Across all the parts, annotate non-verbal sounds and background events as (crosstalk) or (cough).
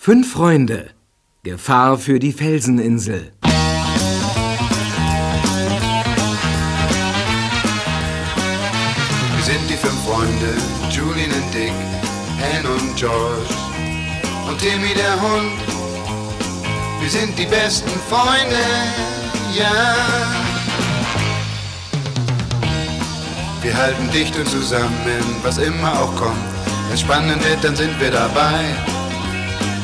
Fünf Freunde. Gefahr für die Felseninsel. Wir sind die fünf Freunde, Julian und Dick, Anne und George und Timmy der Hund. Wir sind die besten Freunde, ja. Wir halten dicht und zusammen, was immer auch kommt. Wenn spannend wird, dann sind wir dabei.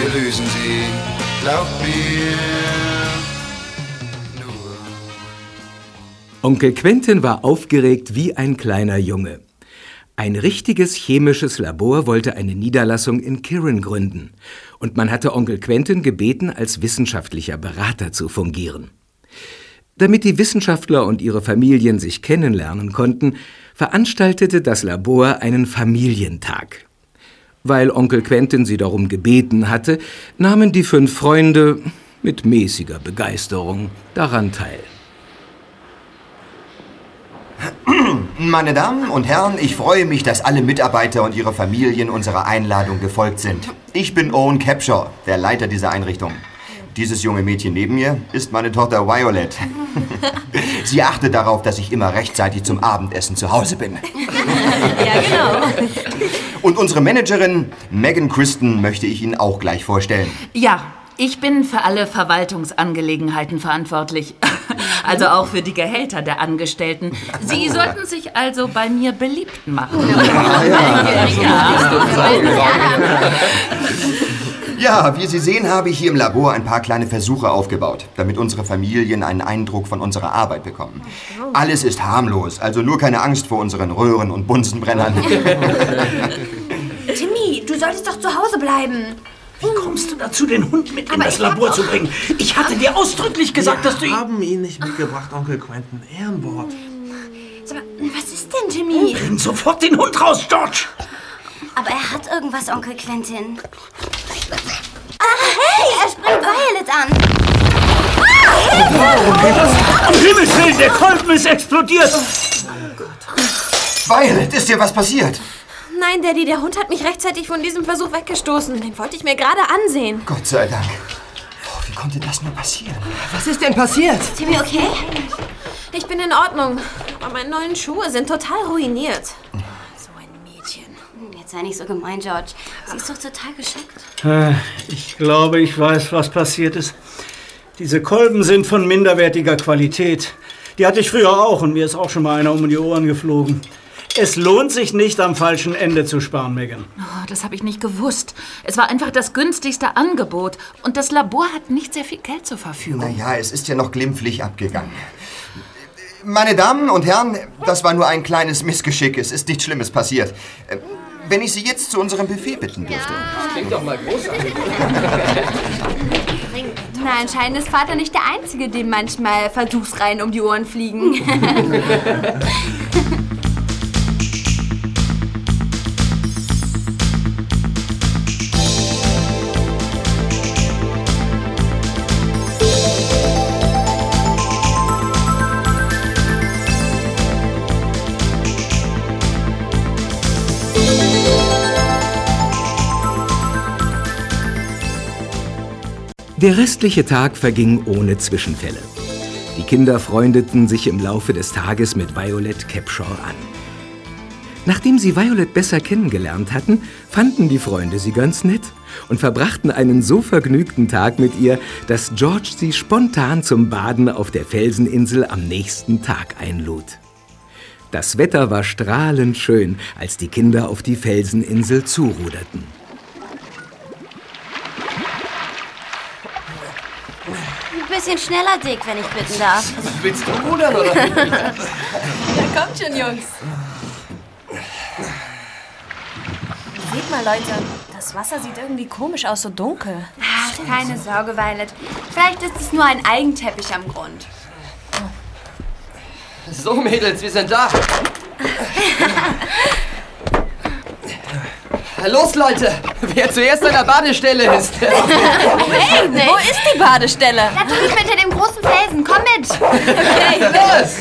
wir lösen sie, glaubt mir. Onkel Quentin war aufgeregt wie ein kleiner Junge. Ein richtiges chemisches Labor wollte eine Niederlassung in Kirin gründen. Und man hatte Onkel Quentin gebeten, als wissenschaftlicher Berater zu fungieren. Damit die Wissenschaftler und ihre Familien sich kennenlernen konnten, veranstaltete das Labor einen Familientag. Weil Onkel Quentin sie darum gebeten hatte, nahmen die fünf Freunde mit mäßiger Begeisterung daran teil. Meine Damen und Herren, ich freue mich, dass alle Mitarbeiter und ihre Familien unserer Einladung gefolgt sind. Ich bin Owen Capshaw, der Leiter dieser Einrichtung. Dieses junge Mädchen neben mir ist meine Tochter Violet. (laughs) Sie achtet darauf, dass ich immer rechtzeitig zum Abendessen zu Hause bin. Ja, genau. (laughs) Und unsere Managerin Megan Christen möchte ich Ihnen auch gleich vorstellen. Ja, ich bin für alle Verwaltungsangelegenheiten verantwortlich. (laughs) Also auch für die Gehälter der Angestellten. Sie sollten sich also bei mir beliebt machen. Ja, (laughs) (laughs) wie Sie sehen, habe ich hier im Labor ein paar kleine Versuche aufgebaut, damit unsere Familien einen Eindruck von unserer Arbeit bekommen. Alles ist harmlos, also nur keine Angst vor unseren Röhren und Bunsenbrennern. (laughs) (laughs) Timmy, du solltest doch zu Hause bleiben. Wie kommst du dazu, den Hund mit in das Labor zu bringen? Ich hatte dir ausdrücklich gesagt, dass du ihn... haben ihn nicht mitgebracht, Onkel Quentin. Ehrenwort. Sag mal, was ist denn, Timmy? Bring sofort den Hund raus, George! Aber er hat irgendwas, Onkel Quentin. Ah, hey, er springt Violet an. Um Himmels Willen, der Kolben ist explodiert! Violet, ist dir was passiert? Nein, Daddy, der Hund hat mich rechtzeitig von diesem Versuch weggestoßen. Den wollte ich mir gerade ansehen. Gott sei Dank. Oh, wie konnte das nur passieren? Was ist denn passiert? Timmy, okay? Ich bin in Ordnung. Aber meine neuen Schuhe sind total ruiniert. Sei nicht so gemein, George. Sie ist doch total geschockt. Äh, Ich glaube, ich weiß, was passiert ist. Diese Kolben sind von minderwertiger Qualität. Die hatte ich früher auch und mir ist auch schon mal einer um die Ohren geflogen. Es lohnt sich nicht, am falschen Ende zu sparen, Megan. Oh, das habe ich nicht gewusst. Es war einfach das günstigste Angebot. Und das Labor hat nicht sehr viel Geld zur Verfügung. Naja, es ist ja noch glimpflich abgegangen. Meine Damen und Herren, das war nur ein kleines Missgeschick. Es ist nichts Schlimmes passiert. Wenn ich Sie jetzt zu unserem Buffet bitten dürfte. Klingt doch mal großartig. (laughs) Na, anscheinend ist Vater nicht der Einzige, dem manchmal Versuchsreihen um die Ohren fliegen. (laughs) Der restliche Tag verging ohne Zwischenfälle. Die Kinder freundeten sich im Laufe des Tages mit Violet Capshaw an. Nachdem sie Violet besser kennengelernt hatten, fanden die Freunde sie ganz nett und verbrachten einen so vergnügten Tag mit ihr, dass George sie spontan zum Baden auf der Felseninsel am nächsten Tag einlud. Das Wetter war strahlend schön, als die Kinder auf die Felseninsel zuruderten. Bisschen schneller, Dick, wenn ich bitten darf. (laughs) Willst du rudern, oder? Ja, kommt schon, Jungs. Seht mal, Leute, das Das Wasser sieht irgendwie komisch aus, so dunkel. Ach, keine Sorge, Violet. Vielleicht ist es nur ein Eigenteppich am Grund. So, Mädels, wir sind da. (laughs) Los, Leute! Wer zuerst an der Badestelle ist. (laughs) Hey, wo ist die Badestelle? Da drüben hinter dem großen Felsen. Komm mit. Okay, los!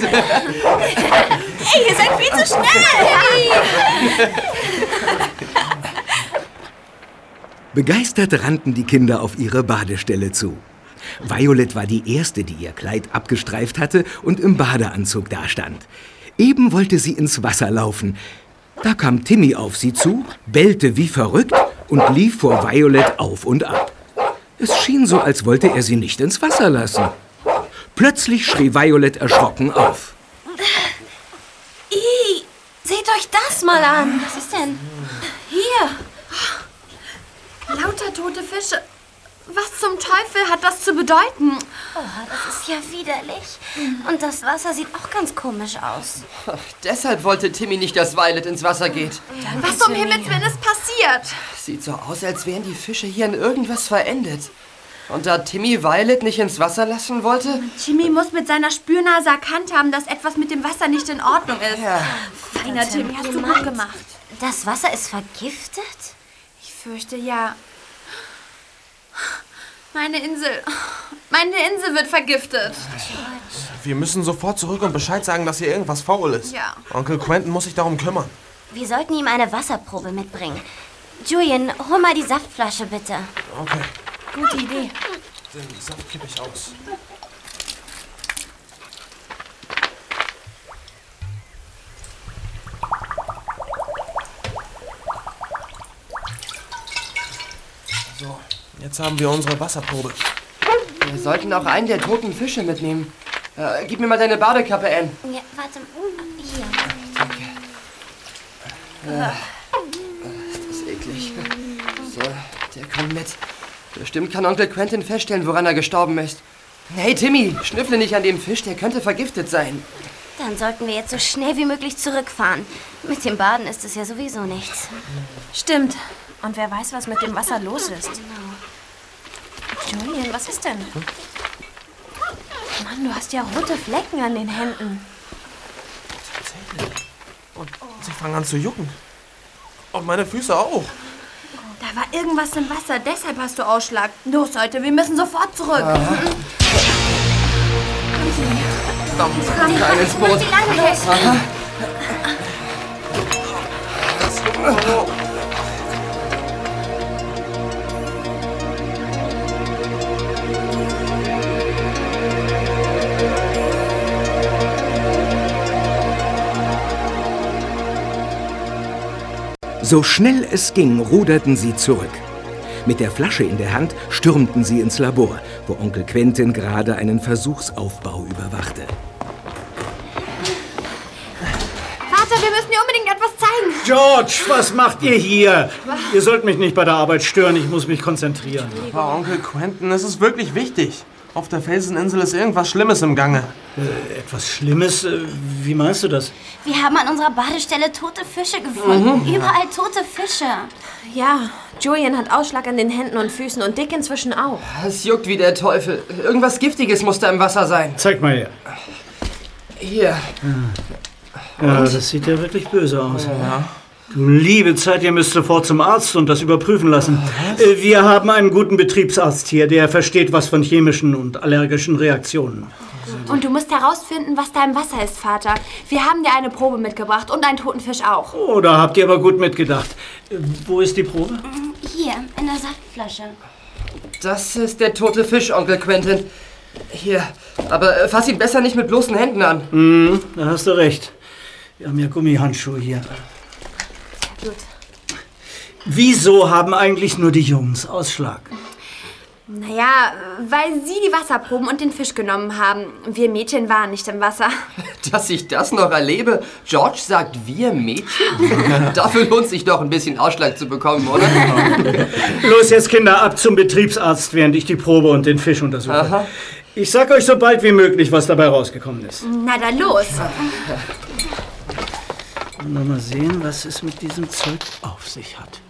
Hey, ihr seid viel zu schnell! Begeistert rannten die Kinder auf ihre Badestelle zu. Violet war die Erste, die ihr Kleid abgestreift hatte und im Badeanzug dastand. Eben wollte sie ins Wasser laufen. Da kam Timmy auf sie zu, bellte wie verrückt und lief vor Violet auf und ab. Es schien so, als wollte er sie nicht ins Wasser lassen. Plötzlich schrie Violet erschrocken auf. Ih, seht euch das mal an. Was ist denn? Hier. Lauter tote Fische. Was zum Teufel hat das zu bedeuten? Oh, das ist ja widerlich. Und das Wasser sieht auch ganz komisch aus. Deshalb wollte Timmy nicht, dass Violet ins Wasser geht. Was um Himmels Willen ist passiert? Sieht so aus, als wären die Fische hier in irgendwas verendet. Und da Timmy Violet nicht ins Wasser lassen wollte, Jimmy muss mit seiner Spürnase erkannt haben, dass etwas mit dem Wasser nicht in Ordnung ist. Ja. Feiner Timmy, hast du gut gemacht. Das Wasser ist vergiftet? Ich fürchte ja. Meine Insel. Meine Insel wird vergiftet. Wir müssen sofort zurück und Bescheid sagen, dass hier irgendwas faul ist. Ja. Onkel Quentin muss sich darum kümmern. Wir sollten ihm eine Wasserprobe mitbringen. Julian, hol mal die Saftflasche bitte. Okay, Gute Idee. den Saft kippe ich aus. So, jetzt haben wir unsere Wasserprobe. wir sollten auch einen der toten Fische mitnehmen. Äh, gib mir mal deine Badekappe, Anne. Ja, warte. Hier. Das ist eklig. So, der kommt mit. Bestimmt kann Onkel Quentin feststellen, woran er gestorben ist. Hey, Timmy, schnüffle nicht an dem Fisch, der könnte vergiftet sein. Dann sollten wir jetzt so schnell wie möglich zurückfahren. Mit dem Baden ist es ja sowieso nichts. Stimmt. Und wer weiß, was mit dem Wasser los ist. Julian, was ist denn? Mann, du hast ja rote Flecken an den Händen. Und sie fangen an zu jucken. Und meine Füße auch. Da war irgendwas im Wasser, deshalb hast du Ausschlag. Los, Leute, wir müssen sofort zurück. Verdammt, rein ins Boot. Die lange So schnell es ging, ruderten sie zurück. Mit der Flasche in der Hand stürmten sie ins Labor, wo Onkel Quentin gerade einen Versuchsaufbau überwachte. Vater, wir müssen dir unbedingt etwas zeigen. George, was macht ihr hier? Ihr sollt mich nicht bei der Arbeit stören, ich muss mich konzentrieren. Aber Onkel Quentin, es ist wirklich wichtig. Auf der Felseninsel ist irgendwas Schlimmes im Gange. Äh, etwas Schlimmes? Äh, Wie meinst du das? Wir haben an unserer Badestelle tote Fische gefunden. Überall tote Fische. Ja, Julian hat Ausschlag an den Händen und Füßen und Dick inzwischen auch. Es juckt wie der Teufel. Irgendwas Giftiges muss da im Wasser sein. Zeig mal her. Hier. Ja, das sieht ja wirklich böse aus. Du liebe Zeit, ihr müsst sofort zum Arzt und das überprüfen lassen. Äh, Wir haben einen guten Betriebsarzt hier, der versteht was von chemischen und allergischen Reaktionen. Und du musst herausfinden, was da im Wasser ist, Vater. Wir haben dir eine Probe mitgebracht und einen toten Fisch auch. Oh, da habt ihr aber gut mitgedacht. Äh, Wo ist die Probe? Hier, in der Saftflasche. Das ist der tote Fisch, Onkel Quentin. Hier. Aber äh, fass ihn besser nicht mit bloßen Händen an. Hm, da hast du recht. Wir haben ja Gummihandschuhe hier. Gut. Wieso haben eigentlich nur die Jungs Ausschlag? Naja, weil sie die Wasserproben und den Fisch genommen haben. Wir Mädchen waren nicht im Wasser. (laughs) Dass ich das noch erlebe. George sagt, wir Mädchen? (laughs) Dafür lohnt sich doch ein bisschen Ausschlag zu bekommen, oder? (laughs) Los jetzt, Kinder, ab zum Betriebsarzt, während ich die Probe und den Fisch untersuche. Aha. Ich sag euch so bald wie möglich, was dabei rausgekommen ist. Na dann los. Noch mal sehen, was es mit diesem Zeug auf sich hat.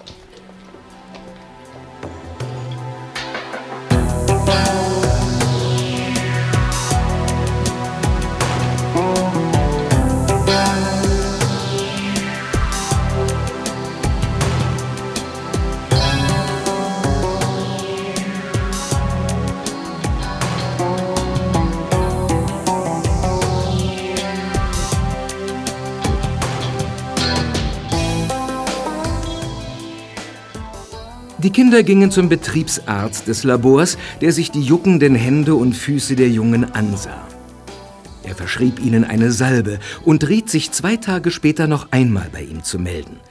Die Kinder gingen zum Betriebsarzt des Labors, der sich die juckenden Hände und Füße der Jungen ansah. Er verschrieb ihnen eine Salbe und riet sich zwei Tage später noch einmal bei ihm zu melden.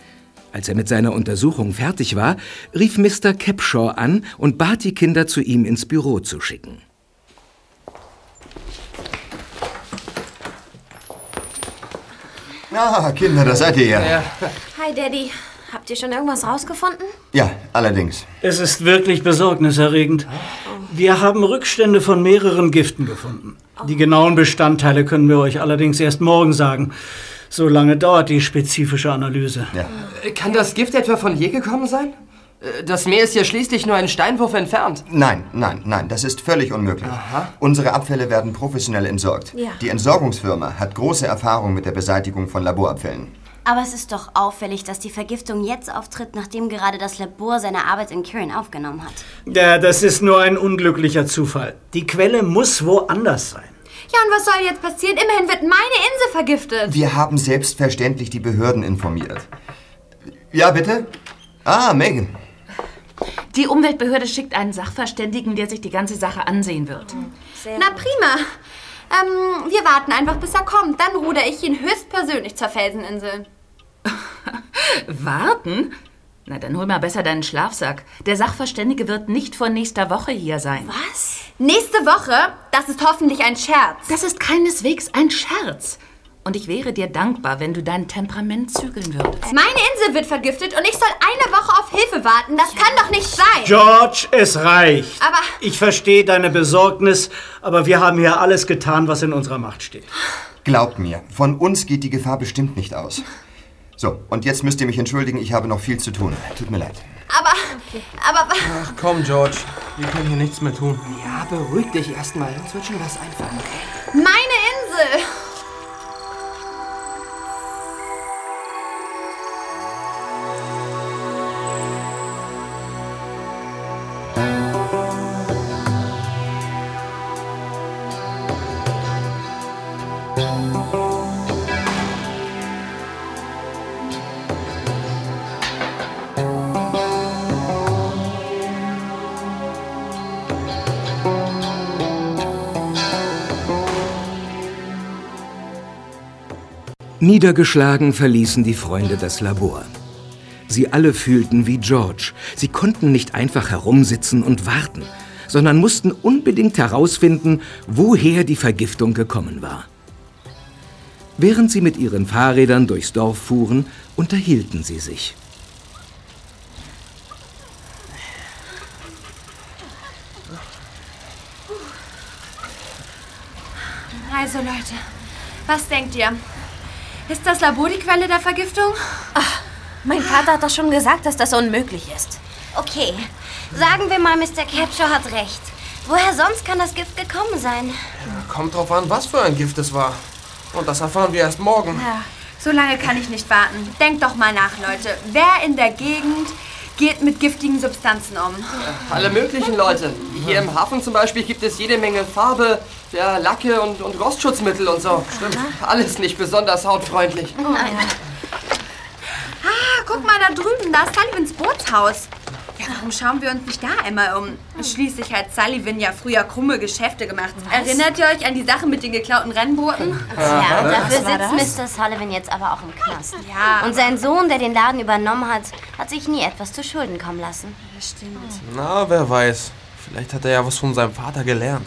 Als er mit seiner Untersuchung fertig war, rief Mr. Capshaw an und bat die Kinder, zu ihm ins Büro zu schicken. Ah, Kinder, da seid ihr ja. Hi, Daddy. Habt ihr schon irgendwas rausgefunden? Ja, allerdings. Es ist wirklich besorgniserregend. Wir haben Rückstände von mehreren Giften gefunden. Die genauen Bestandteile können wir euch allerdings erst morgen sagen. So lange dauert die spezifische Analyse. Äh, Kann das Gift etwa von hier gekommen sein? Äh, Das Meer ist ja schließlich nur einen Steinwurf entfernt. Nein, nein, nein, das ist völlig unmöglich. Unsere Abfälle werden professionell entsorgt. Ja. Die Entsorgungsfirma hat große Erfahrung mit der Beseitigung von Laborabfällen. Aber es ist doch auffällig, dass die Vergiftung jetzt auftritt, nachdem gerade das Labor seine Arbeit in Kirin aufgenommen hat. Ja, das ist nur ein unglücklicher Zufall. Die Quelle muss woanders sein. Ja, und was soll jetzt passieren? Immerhin wird meine Insel vergiftet. Wir haben selbstverständlich die Behörden informiert. Ja, bitte? Ah, Megan. Die Umweltbehörde schickt einen Sachverständigen, der sich die ganze Sache ansehen wird. Na prima. Ähm, wir warten einfach, bis er kommt. Dann ruder ich ihn höchstpersönlich zur Felseninsel. Warten? Na, dann hol mal besser deinen Schlafsack. Der Sachverständige wird nicht vor nächster Woche hier sein. Was? Nächste Woche? Das ist hoffentlich ein Scherz. Das ist keineswegs ein Scherz. Und ich wäre dir dankbar, wenn du dein Temperament zügeln würdest. Meine Insel wird vergiftet und ich soll eine Woche auf Hilfe warten. Das kann doch nicht sein. George, es reicht. Aber Ich verstehe deine Besorgnis, aber wir haben hier alles getan, was in unserer Macht steht. Glaubt mir, von uns geht die Gefahr bestimmt nicht aus. So, und jetzt müsst ihr mich entschuldigen, ich habe noch viel zu tun. Tut mir leid. Aber, aber, Ach komm, George. Wir können hier nichts mehr tun. Ja, beruhig dich erstmal. Uns wird schon was einfallen. meine Insel. Niedergeschlagen verließen die Freunde das Labor. Sie alle fühlten wie George. Sie konnten nicht einfach herumsitzen und warten, sondern mussten unbedingt herausfinden, woher die Vergiftung gekommen war. Während sie mit ihren Fahrrädern durchs Dorf fuhren, unterhielten sie sich. Also Leute, was denkt ihr? Ist das Labor die Quelle der Vergiftung? Mein Vater hat doch schon gesagt, dass das unmöglich ist. Okay, sagen wir mal, Mr. Capshaw hat recht. Woher sonst kann das Gift gekommen sein? Kommt drauf an, was für ein Gift es war. Und das erfahren wir erst morgen. Ja, so lange kann ich nicht warten. Denkt doch mal nach, Leute. Wer in der Gegend geht mit giftigen Substanzen um? Alle möglichen Leute. Hier im Hafen zum Beispiel gibt es jede Menge Farbe, ja, Lacke und, und Rostschutzmittel und so. Stimmt. Alles nicht besonders hautfreundlich. Ah, guck mal da drüben, da ist Sullivans Bootshaus. Ja, warum schauen wir uns nicht da einmal um? Schließlich hat Sullivan ja früher krumme Geschäfte gemacht. Erinnert ihr euch an die Sache mit den geklauten Rennbooten? (laughs) Ja, dafür sitzt Mr. Sullivan jetzt aber auch im Knast. Ja. Und sein Sohn, der den Laden übernommen hat, hat sich nie etwas zu Schulden kommen lassen. Na, wer weiß. Vielleicht hat er ja was von seinem Vater gelernt.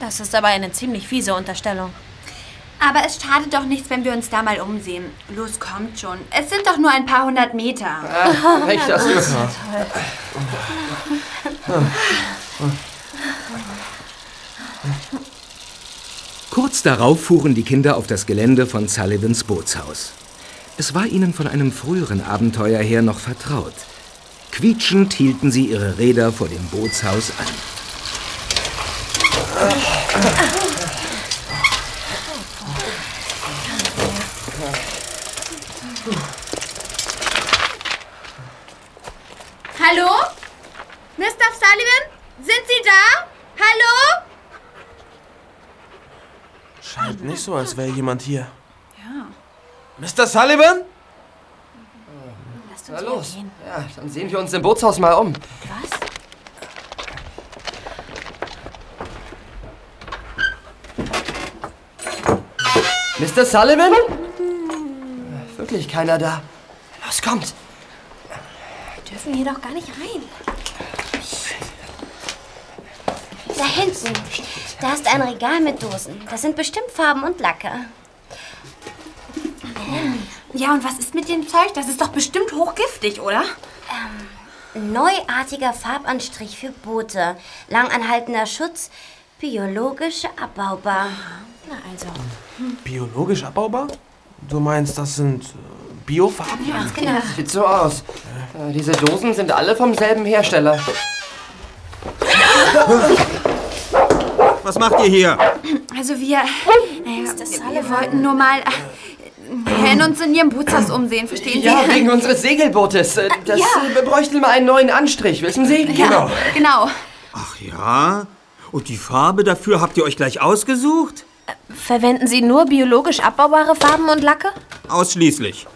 Das ist aber eine ziemlich fiese Unterstellung. Aber es schadet doch nichts, wenn wir uns da mal umsehen. Los, kommt schon. Es sind doch nur ein paar hundert Meter. Ah, recht hast du. Kurz darauf fuhren die Kinder auf das Gelände von Sullivans Bootshaus. Es war ihnen von einem früheren Abenteuer her noch vertraut. Quietschend hielten sie ihre Räder vor dem Bootshaus an. Hallo? Mr. Sullivan? Sind Sie da? Hallo? Scheint nicht so, als wäre jemand hier. Ja. Mr. Sullivan? Das Na los. Ja, dann sehen wir uns im Bootshaus mal um. Was? Mr. Sullivan? Wirklich keiner da. Los, kommt. Wir dürfen hier doch gar nicht rein. Da hinten. Da ist ein Regal mit Dosen. Das sind bestimmt Farben und Lacke. Ja, und was ist mit dem Zeug? Das ist doch bestimmt hochgiftig, oder? Neuartiger Farbanstrich für Boote. Langanhaltender Schutz. Biologisch abbaubar. Na also. Biologisch abbaubar? Du meinst, das sind äh, Biofarben? Ganz genau. Sieht so aus. Äh, Diese Dosen sind alle vom selben Hersteller. (laughs) Was macht ihr hier? Also wir, naja, wir, wir wollten nur mal äh, in uns in Ihrem Bootshaus umsehen, verstehen Sie? Ja, wegen unseres Segelbootes. Äh, Das Ja. äh, bräuchte mal einen neuen Anstrich, wissen Sie? Ja, genau. Ach ja? Und die Farbe dafür habt ihr euch gleich ausgesucht? Verwenden Sie nur biologisch abbaubare Farben und Lacke? Ausschließlich.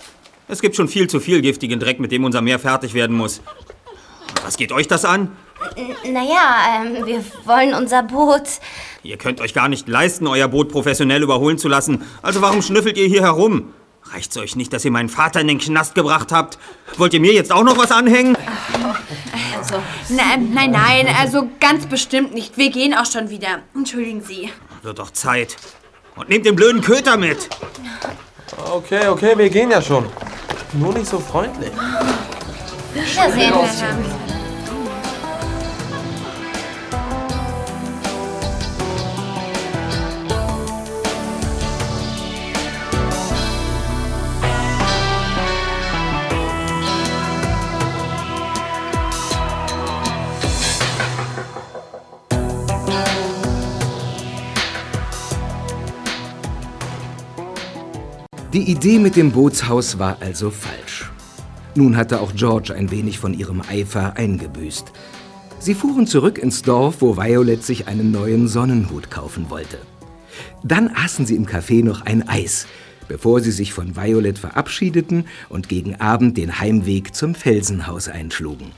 Es gibt schon viel zu viel giftigen Dreck, mit dem unser Meer fertig werden muss. Was geht euch das an? Naja, ähm, wir wollen unser Boot. Ihr könnt euch gar nicht leisten, euer Boot professionell überholen zu lassen. Also warum schnüffelt ihr hier herum? Reicht's euch nicht, dass ihr meinen Vater in den Knast gebracht habt? Wollt ihr mir jetzt auch noch was anhängen? Nein, nein, nein, also ganz bestimmt nicht. Wir gehen auch schon wieder. Entschuldigen Sie. Wird doch Zeit. Und nehmt den blöden Köter mit. Okay, okay, wir gehen ja schon. Nur nicht so freundlich. Wiedersehen. Die Idee mit dem Bootshaus war also falsch. Nun hatte auch George ein wenig von ihrem Eifer eingebüßt. Sie fuhren zurück ins Dorf, wo Violet sich einen neuen Sonnenhut kaufen wollte. Dann aßen sie im Café noch ein Eis, bevor sie sich von Violet verabschiedeten und gegen Abend den Heimweg zum Felsenhaus einschlugen.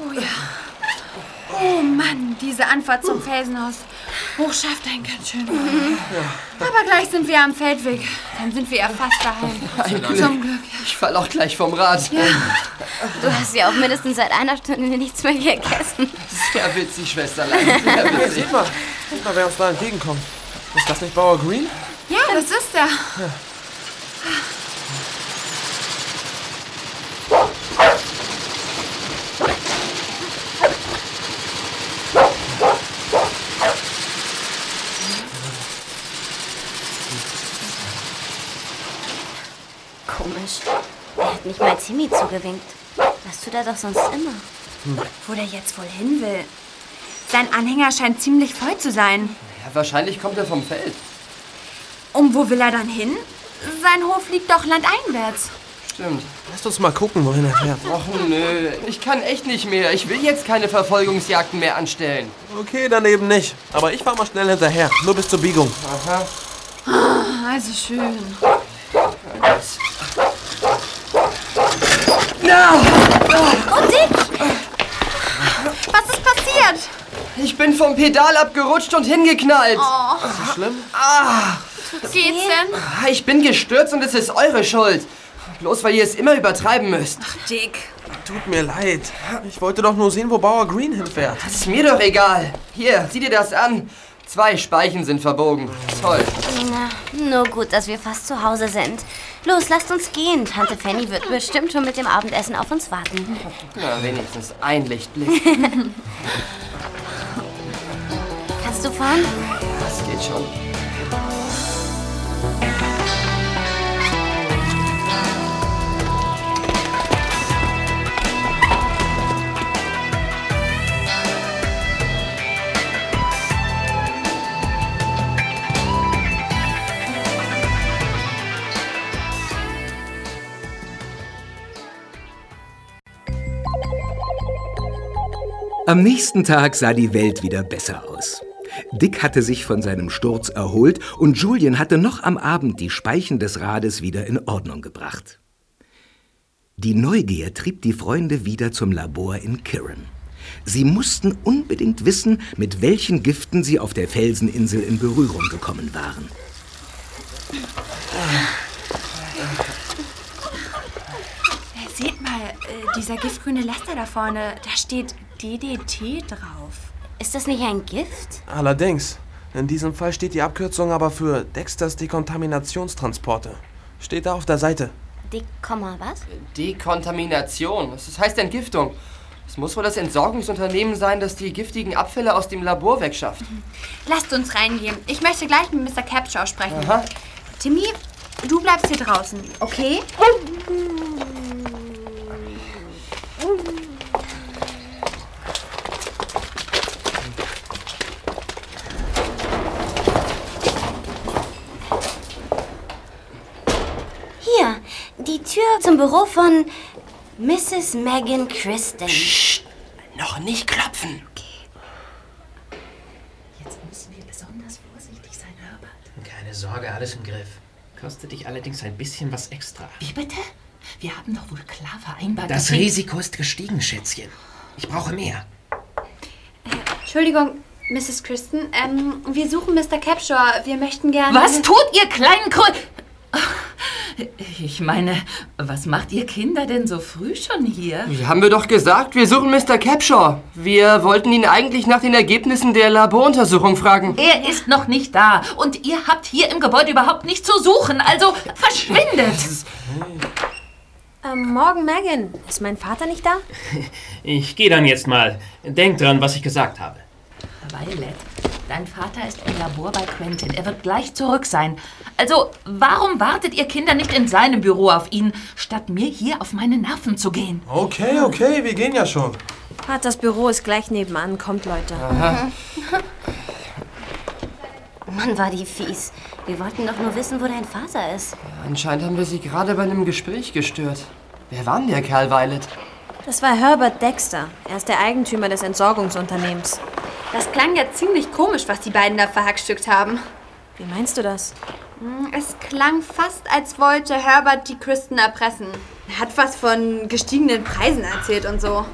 Oh ja. Oh Mann, diese Anfahrt zum Felsenhaus. Hoch schafft einen ganz schön. Aber gleich sind wir am Feldweg. Dann sind wir ja fast daheim. Ein Glück. Zum Glück. Ich fall auch gleich vom Rad. Du hast ja auch mindestens seit einer Stunde nichts mehr gegessen. Sehr witzig, Schwesterlein. Sehr witzig. seht mal, seht mal, wer uns da entgegenkommt. Ist das nicht Bauer Green? Ja, das ist er. Komisch. Er hat nicht mal Timmy zugewinkt. Das tut er doch sonst immer. Wo der jetzt wohl hin will. Sein Anhänger scheint ziemlich voll zu sein. Ja, wahrscheinlich kommt er vom Feld. Und wo will er dann hin? Sein Hof liegt doch landeinwärts. Stimmt. Lasst uns mal gucken, wohin er fährt. Och nö, ich kann echt nicht mehr. Ich will jetzt keine Verfolgungsjagden mehr anstellen. Okay, dann eben nicht. Aber ich fahr mal schnell hinterher. Nur bis zur Biegung. Aha. Also schön. Oh, Dick! Was ist passiert? Ich bin vom Pedal abgerutscht und hingeknallt. Oh, Ist das schlimm? geht's denn? Ah, Ich bin gestürzt und es ist eure Schuld. Bloß weil ihr es immer übertreiben müsst. Dick. Tut mir leid. Ich wollte doch nur sehen, wo Bauer Green hinfährt. Das ist mir doch egal. Hier, sieh dir das an. Zwei Speichen sind verbogen. Toll. Na, nur gut, dass wir fast zu Hause sind. Los, lasst uns gehen. Tante Fanny wird bestimmt schon mit dem Abendessen auf uns warten. Na, wenigstens ein Lichtblick. (laughs) (laughs) Kannst du fahren? Das geht schon. Am nächsten Tag sah die Welt wieder besser aus. Dick hatte sich von seinem Sturz erholt und Julian hatte noch am Abend die Speichen des Rades wieder in Ordnung gebracht. Die Neugier trieb die Freunde wieder zum Labor in Kirin. Sie mussten unbedingt wissen, mit welchen Giften sie auf der Felseninsel in Berührung gekommen waren. Seht mal, äh, dieser giftgrüne Laster da vorne, da steht DDT drauf. Ist das nicht ein Gift? Allerdings. In diesem Fall steht die Abkürzung aber für Dexters Dekontaminationstransporte. Steht da auf der Seite. Komma, was? Dekontamination. Das heißt Entgiftung. Es muss wohl das Entsorgungsunternehmen sein, das die giftigen Abfälle aus dem Labor wegschafft. (laughs) Lasst uns reingehen. Ich möchte gleich mit Mr. Capshaw sprechen. Aha. Timmy, du bleibst hier draußen, okay? Hier, die Tür zum Büro von Mrs. Megan Kristen. Noch nicht klopfen. Jetzt müssen wir besonders vorsichtig sein, Herbert. Keine Sorge, alles im Griff. Kostet dich allerdings ein bisschen was extra. Wie bitte? Wir haben doch wohl klar vereinbart, Das Risiko ist gestiegen, Schätzchen. Ich brauche mehr. Entschuldigung, Mrs. Kristen. Ähm, wir suchen Mr. Capshaw. Wir möchten gerne... Was tut ihr kleinen Krö... Ich meine, was macht ihr Kinder denn so früh schon hier? Wie haben wir doch gesagt, wir suchen Mr. Capshaw. Wir wollten ihn eigentlich nach den Ergebnissen der Laboruntersuchung fragen. Er ist noch nicht da und ihr habt hier im Gebäude überhaupt nichts zu suchen, also verschwindet! (laughs) Ähm, morgen, Megan. Ist mein Vater nicht da? Ich gehe dann jetzt mal. Denk dran, was ich gesagt habe. Violet, dein Vater ist im Labor bei Quentin. Er wird gleich zurück sein. Also, warum wartet ihr Kinder nicht in seinem Büro auf ihn, statt mir hier auf meine Nerven zu gehen? Okay, okay, wir gehen ja schon. Vaters Büro ist gleich nebenan. Kommt, Leute. Mann, war die fies. Wir wollten doch nur wissen, wo dein Vater ist. Anscheinend haben wir sie gerade bei einem Gespräch gestört. Wer war denn der Kerl, Violet? Das war Herbert Dexter. Er ist der Eigentümer des Entsorgungsunternehmens. Das klang ja ziemlich komisch, was die beiden da verhackstückt haben. Wie meinst du das? Hm, Es klang fast, als wollte Herbert die Kristen erpressen. Er hat was von gestiegenen Preisen erzählt und so.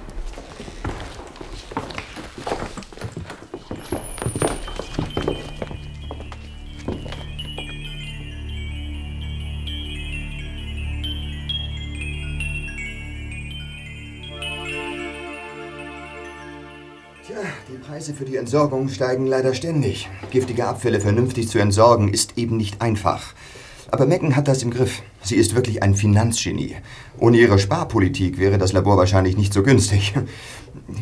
Preise für die Entsorgung steigen leider ständig. Giftige Abfälle vernünftig zu entsorgen ist eben nicht einfach. Aber Megan hat das im Griff. Sie ist wirklich ein Finanzgenie. Ohne ihre Sparpolitik wäre das Labor wahrscheinlich nicht so günstig.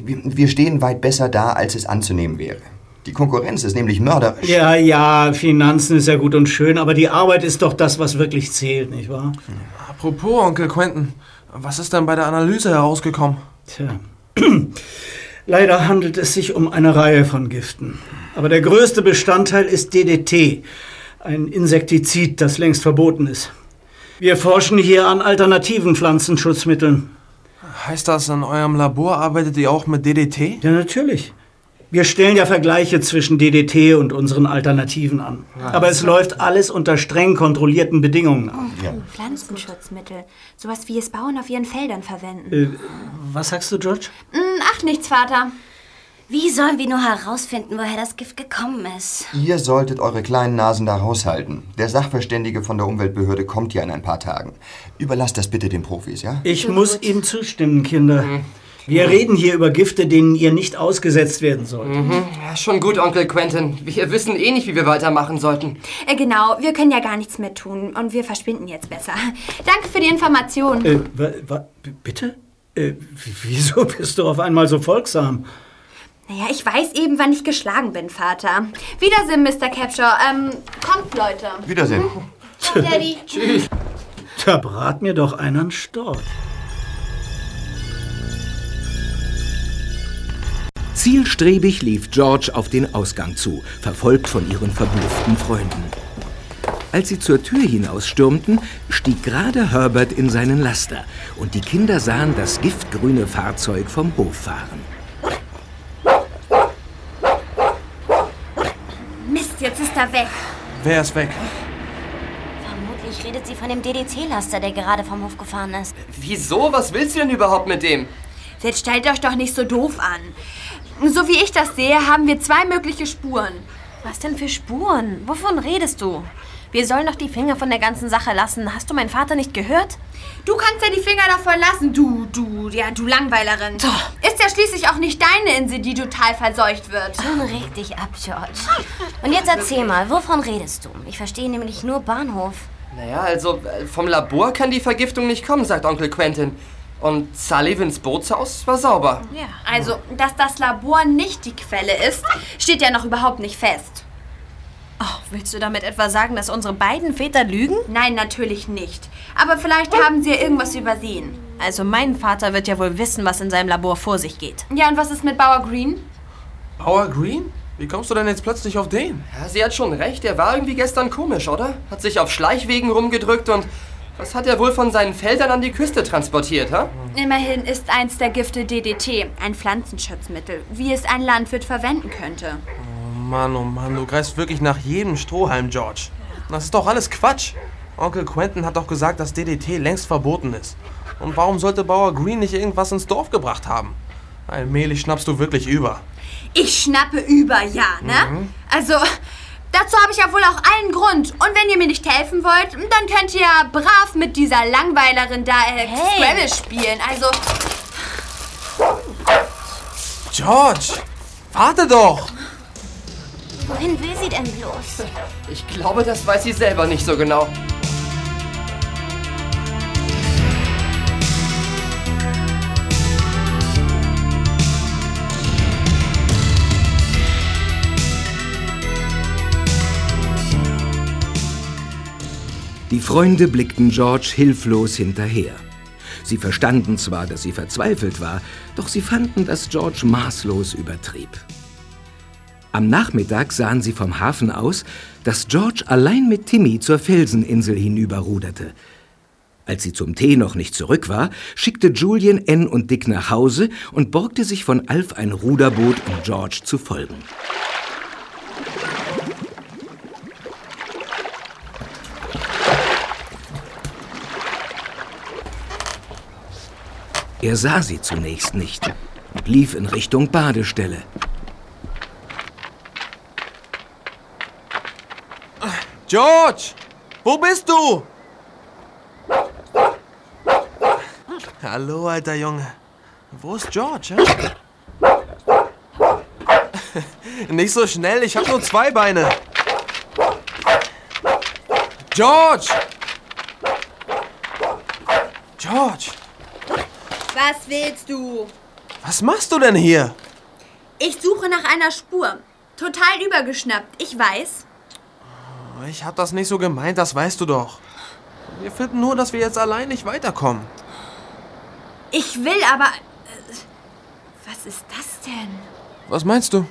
Wir, wir stehen weit besser da, als es anzunehmen wäre. Die Konkurrenz ist nämlich mörderisch. Ja, ja, Finanzen ist ja gut und schön, aber die Arbeit ist doch das, was wirklich zählt, nicht wahr? Apropos, Onkel Quentin, was ist denn bei der Analyse herausgekommen? Tja. Leider handelt es sich um eine Reihe von Giften. Aber der größte Bestandteil ist DDT, ein Insektizid, das längst verboten ist. Wir forschen hier an alternativen Pflanzenschutzmitteln. Heißt das, in eurem Labor arbeitet ihr auch mit DDT? Ja, natürlich. Wir stellen ja Vergleiche zwischen DDT und unseren Alternativen an. Aber es läuft alles unter streng kontrollierten Bedingungen ab. Pflanzenschutzmittel. Sowas wie es Bauern auf ihren Feldern verwenden. Äh, was sagst du, George? Hm, ach, nichts, Vater. Wie sollen wir nur herausfinden, woher das Gift gekommen ist? Ihr solltet eure kleinen Nasen da raushalten. Der Sachverständige von der Umweltbehörde kommt ja in ein paar Tagen. Überlasst das bitte den Profis, ja? Ich muss Ihnen zustimmen, Kinder. Wir reden hier über Gifte, denen ihr nicht ausgesetzt werden sollt. Mhm. Ja, schon gut, Onkel Quentin. Wir wissen eh nicht, wie wir weitermachen sollten. Äh, genau, wir können ja gar nichts mehr tun und wir verschwinden jetzt besser. (laughs) Danke für die Information. Äh, wa, wa, b- bitte? Äh, wieso (laughs) bist du auf einmal so folgsam? Naja, ich weiß eben, wann ich geschlagen bin, Vater. Wiedersehen, Mr. Capshaw. Ähm, kommt, Leute. Wiedersehen. Ciao, Daddy. Tschüss. Da brat mir doch einer einen Storch. Zielstrebig lief George auf den Ausgang zu, verfolgt von ihren verblüfften Freunden. Als sie zur Tür hinausstürmten, stieg gerade Herbert in seinen Laster und die Kinder sahen das giftgrüne Fahrzeug vom Hof fahren. Tochter weg. Wer ist weg? Vermutlich redet sie von dem DDT-Laster, der gerade vom Hof gefahren ist. Wieso? Was willst du denn überhaupt mit dem? Jetzt stellt euch doch nicht so doof an. So wie ich das sehe, haben wir zwei mögliche Spuren. Was denn für Spuren? Wovon redest du? Wir sollen doch die Finger von der ganzen Sache lassen. Hast du meinen Vater nicht gehört? Du kannst ja die Finger davon lassen, du, du, ja, du Langweilerin. Ist ja schließlich auch nicht deine Insel, die total verseucht wird. Nun reg dich ab, George. Und jetzt erzähl mal, wovon redest du? Ich verstehe nämlich nur Bahnhof. Naja, also äh, vom Labor kann die Vergiftung nicht kommen, sagt Onkel Quentin. Und Sullivans Bootshaus war sauber. Ja. Also, dass das Labor nicht die Quelle ist, steht ja noch überhaupt nicht fest. Oh, willst du damit etwa sagen, dass unsere beiden Väter lügen? Nein, natürlich nicht. Aber vielleicht haben sie ja irgendwas übersehen. Also mein Vater wird ja wohl wissen, was in seinem Labor vor sich geht. Ja, und was ist mit Bauer Green? Bauer Green? Wie kommst du denn jetzt plötzlich auf den? Ja, sie hat schon recht, er war irgendwie gestern komisch, oder? Hat sich auf Schleichwegen rumgedrückt und was hat er wohl von seinen Feldern an die Küste transportiert, ha? Immerhin ist eins der Gifte DDT, ein Pflanzenschutzmittel, wie es ein Landwirt verwenden könnte. Oh Mann, oh Mann, du greifst wirklich nach jedem Strohhalm, George. Das ist doch alles Quatsch. Onkel Quentin hat doch gesagt, dass DDT längst verboten ist. Und warum sollte Bauer Green nicht irgendwas ins Dorf gebracht haben? Allmählich schnappst du wirklich über. Ich schnappe über, ja, ne? Mhm. Also, dazu habe ich ja wohl auch allen Grund. Und wenn ihr mir nicht helfen wollt, dann könnt ihr ja brav mit dieser Langweilerin da äh, Scrabble spielen. Also, George, warte doch! Wohin will sie denn bloß? Ich glaube, das weiß sie selber nicht so genau. Die Freunde blickten George hilflos hinterher. Sie verstanden zwar, dass sie verzweifelt war, doch sie fanden, dass George maßlos übertrieb. Am Nachmittag sahen sie vom Hafen aus, dass George allein mit Timmy zur Felseninsel hinüberruderte. Als sie zum Tee noch nicht zurück war, schickte Julian N und Dick nach Hause und borgte sich von Alf ein Ruderboot, um George zu folgen. Er sah sie zunächst nicht und lief in Richtung Badestelle. George! Wo bist du? Hallo, alter Junge. Wo ist George? Hä? (laughs) Nicht so schnell, ich habe nur zwei Beine. George! George, was willst du? was machst du denn hier? Ich suche nach einer Spur. Total übergeschnappt, ich weiß. Ich hab das nicht so gemeint, das weißt du doch. Wir finden nur, dass wir jetzt allein nicht weiterkommen. Ich will aber. äh, Was ist das denn? Was meinst du?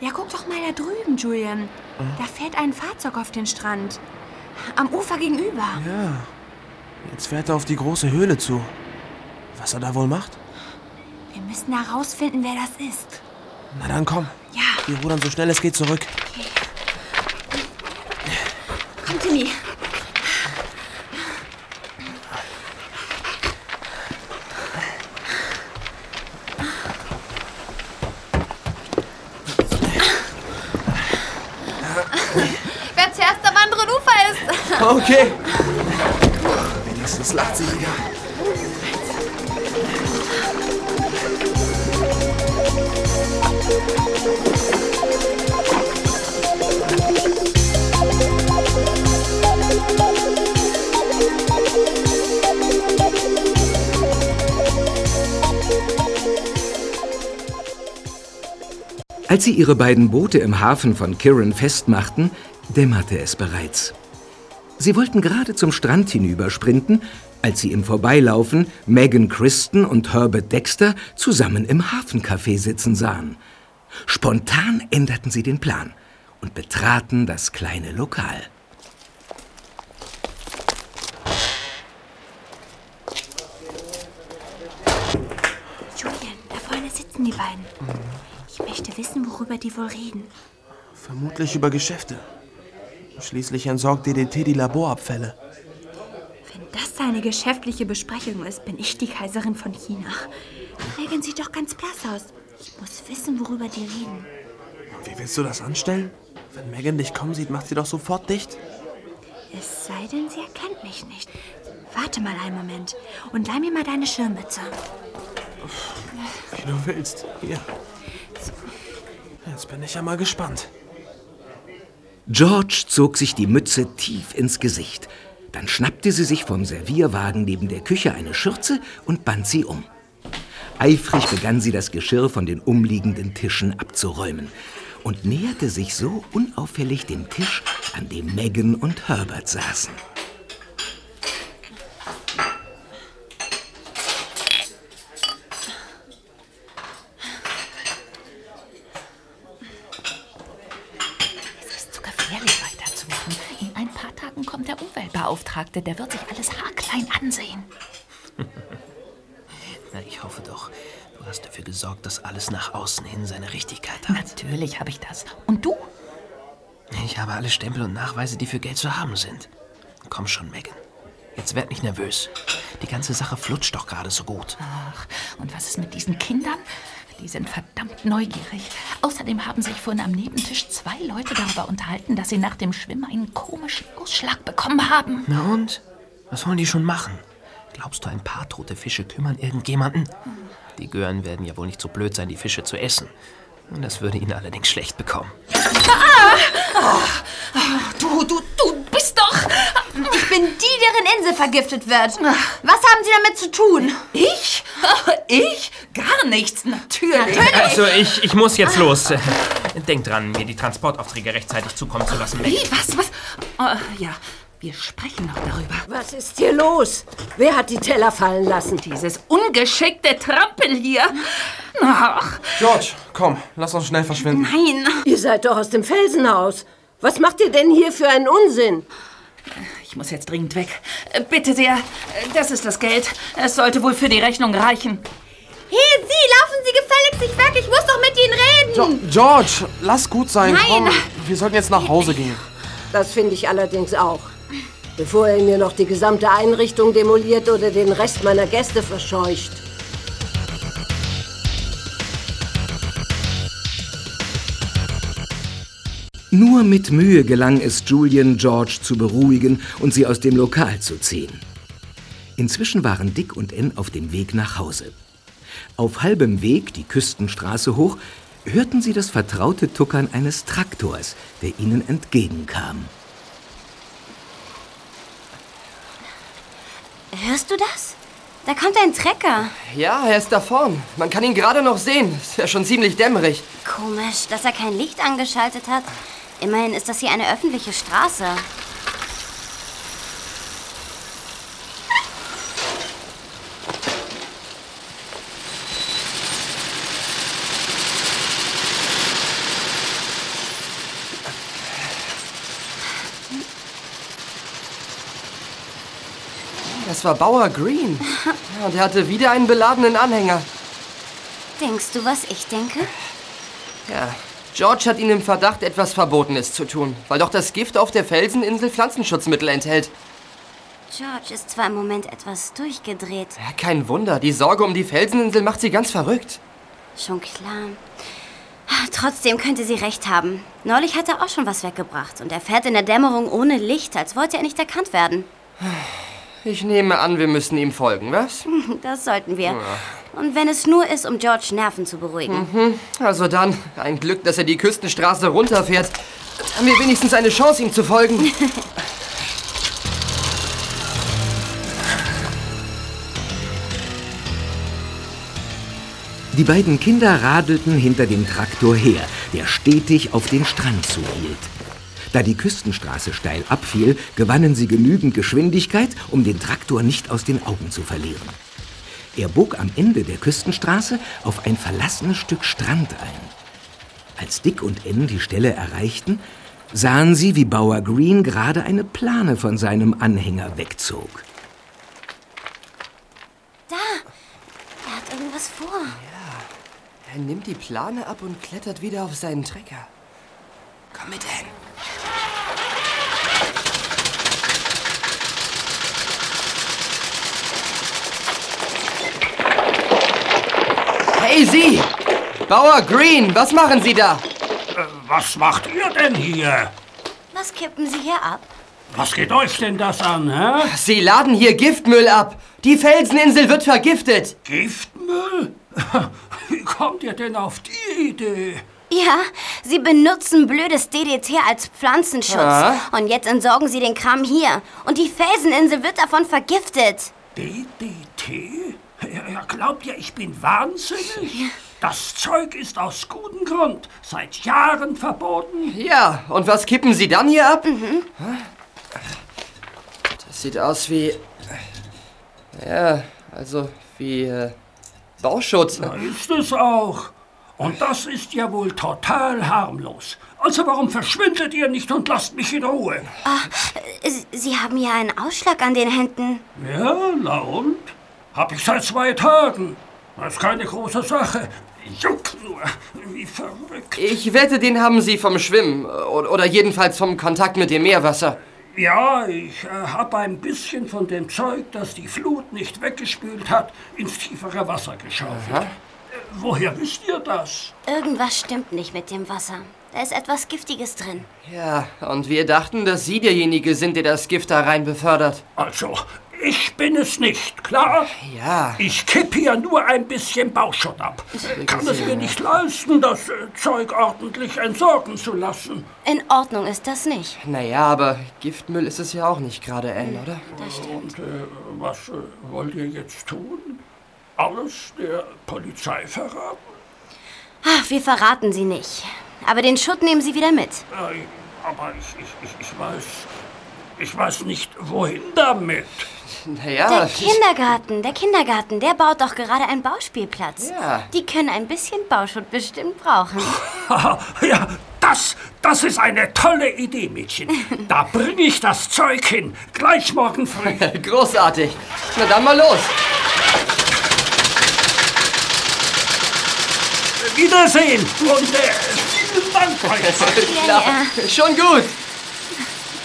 Ja, guck doch mal da drüben, Julian. Da fährt ein Fahrzeug auf den Strand. Am Ufer gegenüber. Ja. Jetzt fährt er auf die große Höhle zu. Was er da wohl macht? Wir müssen herausfinden, wer das ist. Na dann komm. Ja. Wir rudern so schnell es geht zurück. Komm, Timmy. Wer zuerst am anderen Ufer ist. Okay. Wenigstens lacht sie wieder. Als sie ihre beiden Boote im Hafen von Kirin festmachten, dämmerte es bereits. Sie wollten gerade zum Strand hinübersprinten, als sie im Vorbeilaufen Megan Christen und Herbert Dexter zusammen im Hafencafé sitzen sahen. Spontan änderten sie den Plan und betraten das kleine Lokal. Julian, da vorne sitzen die beiden. Ich möchte wissen, worüber die wohl reden. Vermutlich über Geschäfte. Schließlich entsorgt DDT die Laborabfälle. Wenn das seine geschäftliche Besprechung ist, bin ich die Kaiserin von China. Regeln sieht doch ganz blass aus. Ich muss wissen, worüber die reden. Wie willst du das anstellen? Wenn Megan dich kommen sieht, macht sie doch sofort dicht. Es sei denn, sie erkennt mich nicht. Warte mal einen Moment und leih mir mal deine Schirmmütze. Wie du willst. Hier. Jetzt bin ich ja mal gespannt. George zog sich die Mütze tief ins Gesicht. Dann schnappte sie sich vom Servierwagen neben der Küche eine Schürze und band sie um. Eifrig begann sie das Geschirr von den umliegenden Tischen abzuräumen und näherte sich so unauffällig dem Tisch, an dem Megan und Herbert saßen. Es ist zu gefährlich weiterzumachen. In ein paar Tagen kommt der Umweltbeauftragte. Der wird sich alles haarklein ansehen. (laughs) Na, ich hoffe doch, du hast dafür gesorgt, dass alles nach außen hin seine Richtigkeit hat. Natürlich habe ich das. Und du? Ich habe alle Stempel und Nachweise, die für Geld zu haben sind. Komm schon, Megan. Jetzt werd nicht nervös. Die ganze Sache flutscht doch gerade so gut. Ach, und was ist mit diesen Kindern? Die sind verdammt neugierig. Außerdem haben sich vorhin am Nebentisch zwei Leute darüber unterhalten, dass sie nach dem Schwimmen einen komischen Ausschlag bekommen haben. Na und? Was wollen die schon machen? Glaubst du, ein paar tote Fische kümmern irgendjemanden? Die Gören werden ja wohl nicht so blöd sein, die Fische zu essen. Und das würde ihnen allerdings schlecht bekommen. Du, du, du bist doch... Ich bin die, deren Insel vergiftet wird. Was haben Sie damit zu tun? Ich? Ich? Gar nichts, natürlich. Also, ich, ich muss jetzt los. Denk dran, mir die Transportaufträge rechtzeitig zukommen zu lassen. Wie? Was? Was? Oh, ja, wir sprechen noch darüber. Was ist hier los? Wer hat die Teller fallen lassen? Dieses ungeschickte Trampel hier. Ach, George, komm, lass uns schnell verschwinden. nein. Ihr seid doch aus dem Felsenhaus. Was macht ihr denn hier für einen Unsinn? Ich muss jetzt dringend weg. Bitte sehr, das ist das Geld. Es sollte wohl für die Rechnung reichen. Hey, Sie, laufen Sie gefälligst nicht weg. Ich muss doch mit Ihnen reden. Jo George, lass gut sein. Nein. Komm, wir sollten jetzt nach Hause gehen. Das finde ich allerdings auch. Bevor ihr mir noch die gesamte Einrichtung demoliert oder den Rest meiner Gäste verscheucht. Nur mit Mühe gelang es Julian, George zu beruhigen und sie aus dem Lokal zu ziehen. Inzwischen waren Dick und Ann auf dem Weg nach Hause. Auf halbem Weg, die Küstenstraße hoch, hörten sie das vertraute Tuckern eines Traktors, der ihnen entgegenkam. Hörst du das? Da kommt ein Trecker. Ja, er ist da vorn. Man kann ihn gerade noch sehen. Ist ja schon ziemlich dämmerig. Komisch, dass er kein Licht angeschaltet hat. Immerhin ist das hier eine öffentliche Straße. Das war Bauer Green. Ja, und er hatte wieder einen beladenen Anhänger. Denkst du, was ich denke? Ja, George hat ihn im Verdacht, etwas Verbotenes zu tun, weil doch das Gift auf der Felseninsel Pflanzenschutzmittel enthält. George ist zwar im Moment etwas durchgedreht. Ja, kein Wunder, die Sorge um die Felseninsel macht sie ganz verrückt. Schon klar. Trotzdem könnte sie recht haben. Neulich hat er auch schon was weggebracht und er fährt in der Dämmerung ohne Licht, als wollte er nicht erkannt werden. (sighs) Ich nehme an, wir müssen ihm folgen, was? (laughs) Das sollten wir. Und wenn es nur ist, um George Nerven zu beruhigen. Mhm. Also dann, ein Glück, dass er die Küstenstraße runterfährt. Dann haben wir wenigstens eine Chance, ihm zu folgen. (laughs) Die beiden Kinder radelten hinter dem Traktor her, der stetig auf den Strand zuhielt. Da die Küstenstraße steil abfiel, gewannen sie genügend Geschwindigkeit, um den Traktor nicht aus den Augen zu verlieren. Er bog am Ende der Küstenstraße auf ein verlassenes Stück Strand ein. Als Dick und Ann die Stelle erreichten, sahen sie, wie Bauer Green gerade eine Plane von seinem Anhänger wegzog. Da! Er hat irgendwas vor. Er nimmt die Plane ab und klettert wieder auf seinen Trecker. Komm mit, Ann. Hey, Sie! Bauer Green, was machen Sie da? Was macht ihr denn hier? Was kippen Sie hier ab? Was geht euch denn das an, hä? Sie laden hier Giftmüll ab. Die Felseninsel wird vergiftet. Giftmüll? (laughs) Wie kommt ihr denn auf die Idee? Ja, Sie benutzen blödes DDT als Pflanzenschutz. Ah. Und jetzt entsorgen Sie den Kram hier. Und die Felseninsel wird davon vergiftet. DDT? Ja, ja, glaubt ihr, ich bin wahnsinnig? Das Zeug ist aus gutem Grund seit Jahren verboten. Ja, und was kippen Sie dann hier ab? Das sieht aus wie. Ja, also wie äh, Bauschutz. Da ist es auch. Und das ist ja wohl total harmlos. Also warum verschwindet ihr nicht und lasst mich in Ruhe? Äh, Sie haben ja einen Ausschlag an den Händen. Ja, na und? Hab ich seit zwei Tagen. Das ist keine große Sache. Juckt nur, wie verrückt. Ich wette, den haben Sie vom Schwimmen. Oder jedenfalls vom Kontakt mit dem Meerwasser. Ja, ich äh, habe ein bisschen von dem Zeug, das die Flut nicht weggespült hat, ins tiefere Wasser geschaufelt. Äh, woher wisst ihr das? Irgendwas stimmt nicht mit dem Wasser. Da ist etwas Giftiges drin. Ja, und wir dachten, dass Sie derjenige sind, der das Gift da rein befördert. Also, ich bin es nicht, klar? Ja. Ich kipp hier nur ein bisschen Bauschutt ab. Kann es mir nicht leisten, das äh, Zeug ordentlich entsorgen zu lassen. In Ordnung ist das nicht. Naja, aber Giftmüll ist es ja auch nicht gerade, Anne, oder? Das stimmt. Und äh, was äh, wollt ihr jetzt tun? Alles der Polizei verraten? Ach, wir verraten Sie nicht. Aber den Schutt nehmen Sie wieder mit. Nein, aber ich, ich, ich, ich weiß. Ich weiß nicht, wohin damit. Naja, Der Kindergarten, der Kindergarten, der baut doch gerade einen Bauspielplatz. Ja. Die können ein bisschen Bauschutt bestimmt brauchen. (laughs) Ja, das, das ist eine tolle Idee, Mädchen. (laughs) Da bringe ich das Zeug hin. Gleich morgen früh. (laughs) Großartig. Na dann mal los. Wiedersehen und äh, vielen Dank. Ja, ja. Schon gut.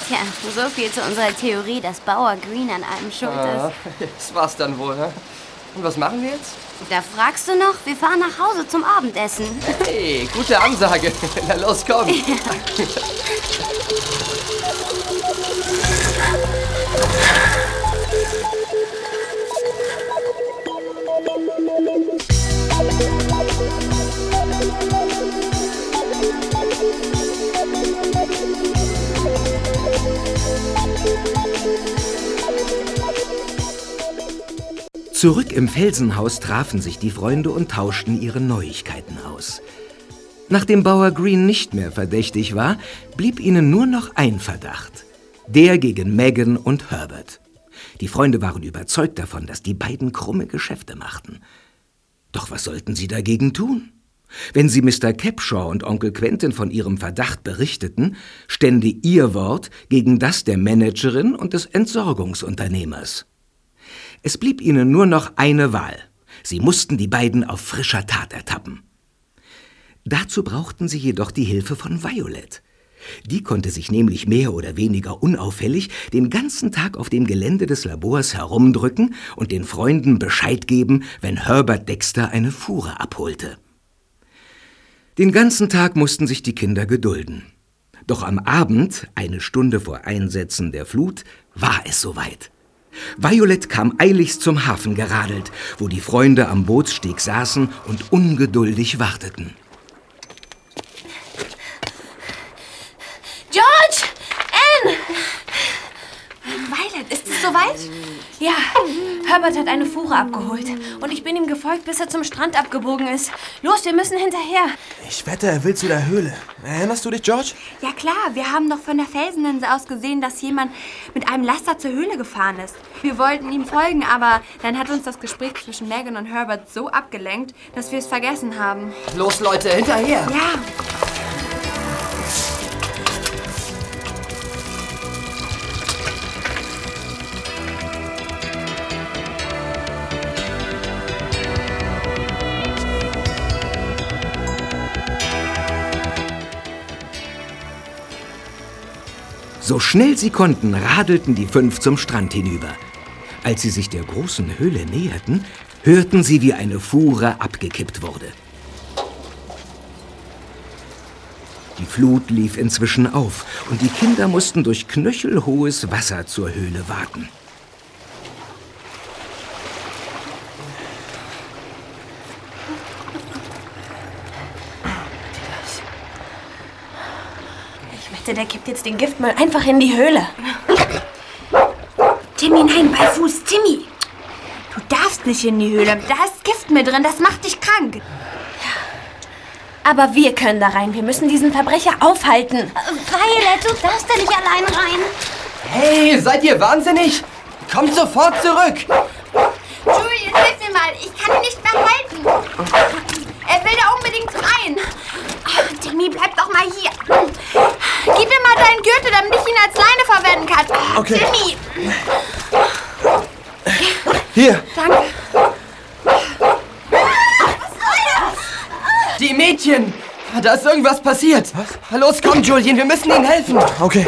Tja, so viel zu unserer Theorie, dass Bauer Green an allem schuld Ah, ist. (laughs) das war's dann wohl, ne? Und was machen wir jetzt? Da fragst du noch, wir fahren nach Hause zum Abendessen. Hey, gute Ansage. (laughs) Na los, komm. (laughs) Zurück im Felsenhaus trafen sich die Freunde und tauschten ihre Neuigkeiten aus. Nachdem Bauer Green nicht mehr verdächtig war, blieb ihnen nur noch ein Verdacht. Der gegen Megan und Herbert. Die Freunde waren überzeugt davon, dass die beiden krumme Geschäfte machten. Doch was sollten sie dagegen tun? Wenn sie Mr. Capshaw und Onkel Quentin von ihrem Verdacht berichteten, stände ihr Wort gegen das der Managerin und des Entsorgungsunternehmers. Es blieb ihnen nur noch eine Wahl. Sie mussten die beiden auf frischer Tat ertappen. Dazu brauchten sie jedoch die Hilfe von Violet. Die konnte sich nämlich mehr oder weniger unauffällig den ganzen Tag auf dem Gelände des Labors herumdrücken und den Freunden Bescheid geben, wenn Herbert Dexter eine Fuhre abholte. Den ganzen Tag mussten sich die Kinder gedulden. Doch am Abend, eine Stunde vor Einsetzen der Flut, war es soweit. Violet kam eiligst zum Hafen geradelt, wo die Freunde am Bootssteg saßen und ungeduldig warteten. George! Anne! Violet, ist es soweit? Ja, Herbert hat eine Fuhre abgeholt. Und ich bin ihm gefolgt, bis er zum Strand abgebogen ist. Los, wir müssen hinterher. Ich wette, er will zu der Höhle. Erinnerst du dich, George? Ja klar, wir haben doch von der Felseninsel aus gesehen, dass jemand mit einem Laster zur Höhle gefahren ist. Wir wollten ihm folgen, aber dann hat uns das Gespräch zwischen Megan und Herbert so abgelenkt, dass wir es vergessen haben. Los, Leute, hinterher. Ja. So schnell sie konnten, radelten die fünf zum Strand hinüber. Als sie sich der großen Höhle näherten, hörten sie, wie eine Fuhre abgekippt wurde. Die Flut lief inzwischen auf und die Kinder mussten durch knöchelhohes Wasser zur Höhle warten. Ich wette, der kippt jetzt den Giftmüll einfach in die Höhle. Timmy, nein, bei Fuß, Timmy. Du darfst nicht in die Höhle. Da ist Gift mit drin, das macht dich krank. Aber wir können da rein. Wir müssen diesen Verbrecher aufhalten. Violet, du darfst da nicht allein rein. Hey, seid ihr wahnsinnig? Kommt sofort zurück! Julian, hilf mir mal. Ich kann ihn nicht mehr halten. Er will da unbedingt rein. Timmy, bleib doch mal hier. Gib mir mal deinen Gürtel, damit ich ihn als Leine verwenden kann. Okay. Timmy. Hier, Danke. die Mädchen! Da ist irgendwas passiert. Was? Los, komm, Julian, wir müssen ihnen helfen. Okay.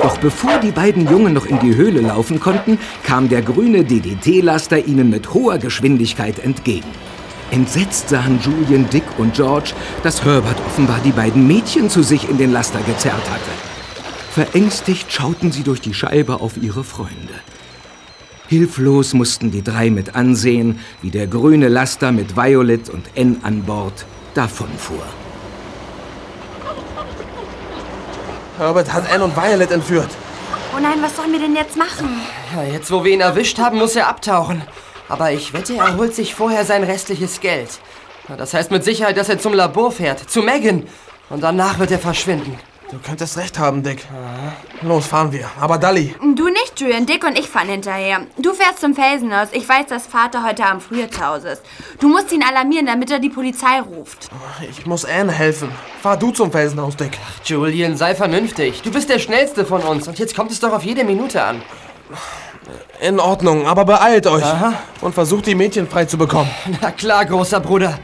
Doch bevor die beiden Jungen noch in die Höhle laufen konnten, kam der grüne DDT-Laster ihnen mit hoher Geschwindigkeit entgegen. Entsetzt sahen Julian, Dick und George, dass Herbert offenbar die beiden Mädchen zu sich in den Laster gezerrt hatte. Verängstigt schauten sie durch die Scheibe auf ihre Freunde. Hilflos mussten die drei mit ansehen, wie der grüne Laster mit Violet und N an Bord davonfuhr. Herbert hat Anne und Violet entführt. Oh nein, was sollen wir denn jetzt machen? Ja, jetzt, wo wir ihn erwischt haben, muss er abtauchen. Aber ich wette, er holt sich vorher sein restliches Geld. Das heißt mit Sicherheit, dass er zum Labor fährt, zu Megan. Und danach wird er verschwinden. Du könntest recht haben, Dick. Los, fahren wir. Aber Dully, Du nicht, Julian. Dick und ich fahren hinterher. Du fährst zum Felsenhaus. Ich weiß, dass Vater heute Abend früher zu Hause ist. Du musst ihn alarmieren, damit er die Polizei ruft. ich muss Anne helfen. Fahr du zum Felsenhaus, Dick. Julian, sei vernünftig. Du bist der Schnellste von uns. Und jetzt kommt es doch auf jede Minute an. In Ordnung, aber beeilt euch. Und versucht, die Mädchen frei zu bekommen. (laughs) Na klar, großer Bruder.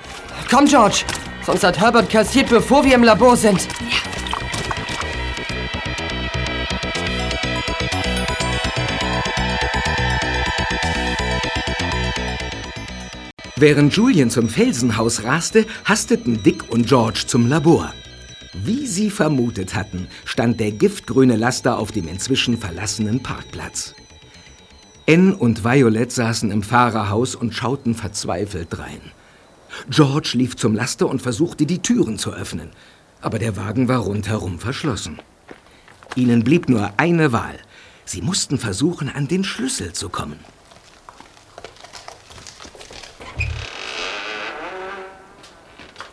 Komm, George. Sonst hat Herbert kassiert, bevor wir im Labor sind. Während Julian zum Felsenhaus raste, hasteten Dick und George zum Labor. Wie sie vermutet hatten, stand der giftgrüne Laster auf dem inzwischen verlassenen Parkplatz. Anne und Violet saßen im Fahrerhaus und schauten verzweifelt drein. George lief zum Laster und versuchte, die Türen zu öffnen. Aber der Wagen war rundherum verschlossen. Ihnen blieb nur eine Wahl. Sie mussten versuchen, an den Schlüssel zu kommen.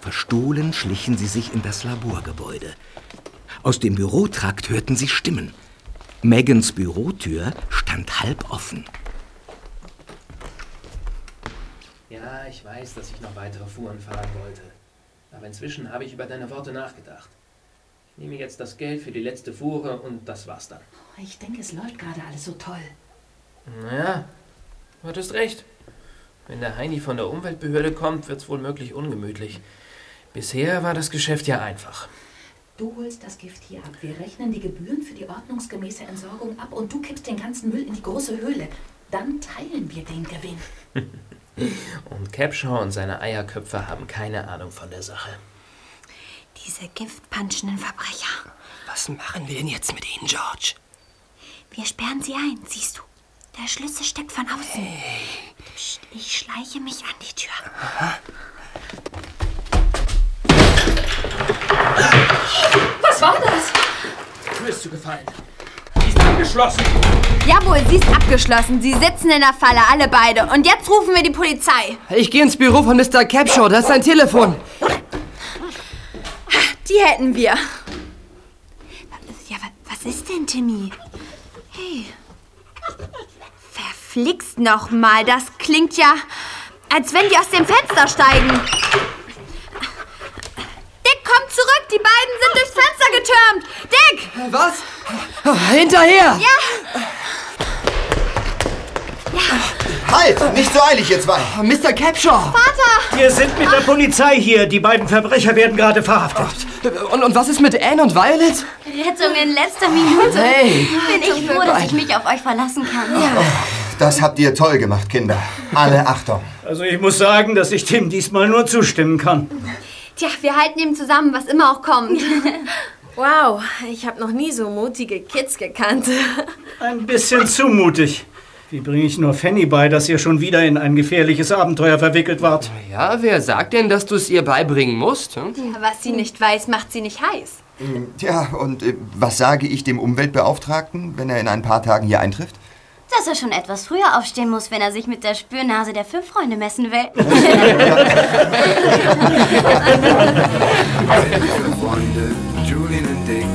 Verstohlen schlichen sie sich in das Laborgebäude. Aus dem Bürotrakt hörten sie Stimmen. Megans Bürotür stand halb offen. Ja, ich weiß, dass ich noch weitere Fuhren fahren wollte. Aber inzwischen habe ich über deine Worte nachgedacht. Ich nehme jetzt das Geld für die letzte Fuhre und das war's dann. Ich denke, es läuft gerade alles so toll. Naja, du hattest recht. Wenn der Heini von der Umweltbehörde kommt, wird's wohl möglich ungemütlich. Bisher war das Geschäft ja einfach. Du holst das Gift hier ab. Wir rechnen die Gebühren für die ordnungsgemäße Entsorgung ab und du kippst den ganzen Müll in die große Höhle. Dann teilen wir den Gewinn. (laughs) Und Capshaw und seine Eierköpfe haben keine Ahnung von der Sache. Diese giftpanschenden Verbrecher. Was machen wir denn jetzt mit ihnen, George? Wir sperren sie ein, siehst du. Der Schlüssel steckt von außen. Psst, ich schleiche mich an die Tür. Was war das? Tür ist zugefallen. Die ist abgeschlossen. Jawohl, sie ist abgeschlossen. Sie sitzen in der Falle, alle beide. Und jetzt rufen wir die Polizei. Ich gehe ins Büro von Mr. Capshaw, da ist sein Telefon. Die hätten wir. Ja, wa- was ist denn, Timmy? Hey. Verflixt noch mal. Das klingt ja, als wenn die aus dem Fenster steigen. Dick, komm zurück. Die beiden sind durchs Fenster getürmt. Dick! Was? Hinterher! Ja! Halt! Nicht so eilig, ihr zwei! Mr. Capshaw! Vater! Wir sind mit der Polizei hier. Die beiden Verbrecher werden gerade verhaftet. Und, und was ist mit Anne und Violet? Rettung in letzter Minute. Hey. Bin ich froh, dass ich mich auf euch verlassen kann. Ja. Das habt ihr toll gemacht, Kinder. Alle Achtung. Also ich muss sagen, dass ich dem diesmal nur zustimmen kann. Tja, wir halten ihm zusammen, was immer auch kommt. (laughs) Wow, ich habe noch nie so mutige Kids gekannt. (laughs) Ein bisschen zu mutig. Wie bringe ich nur Fanny bei, dass ihr schon wieder in ein gefährliches Abenteuer verwickelt wart? Ja, wer sagt denn, dass du es ihr beibringen musst? Hm? Was sie nicht weiß, macht sie nicht heiß. Tja, und äh, was sage ich dem Umweltbeauftragten, wenn er in ein paar Tagen hier eintrifft? Dass er schon etwas früher aufstehen muss, wenn er sich mit der Spürnase der fünf Freunde messen will. (laughs) Freunde, Julian und Dick,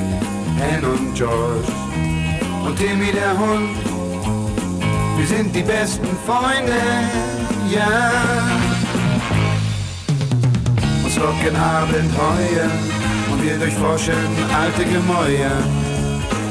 Anne und George und Timmy der Hund. Wir sind die besten Freunde, ja. Uns locken Abenteuer und wir durchforschen alte Gemäuer.